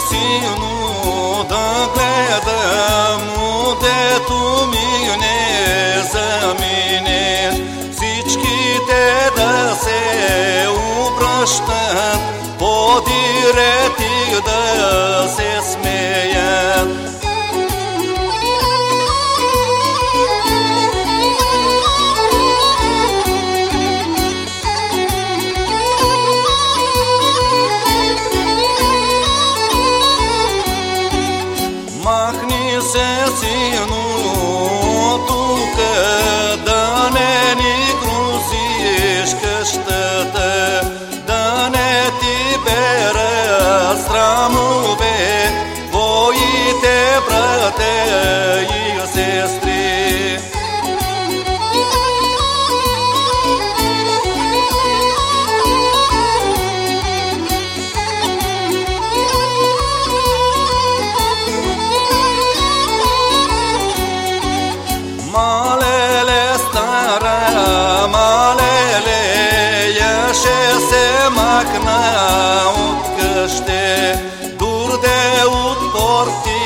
сино да гледам, дето ми не заминеш. Всичките да се обръщат, подирет и да се спрят. Махни се, ще се махна от къще, дурде от порти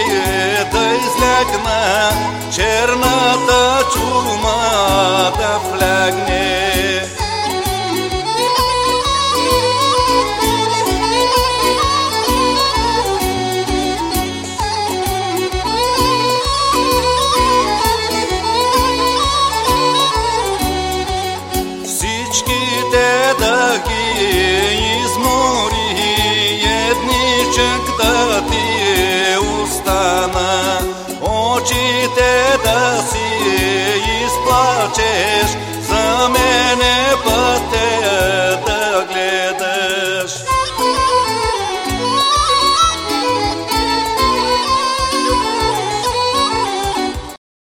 да излегна, черната чума да влягне. te ter.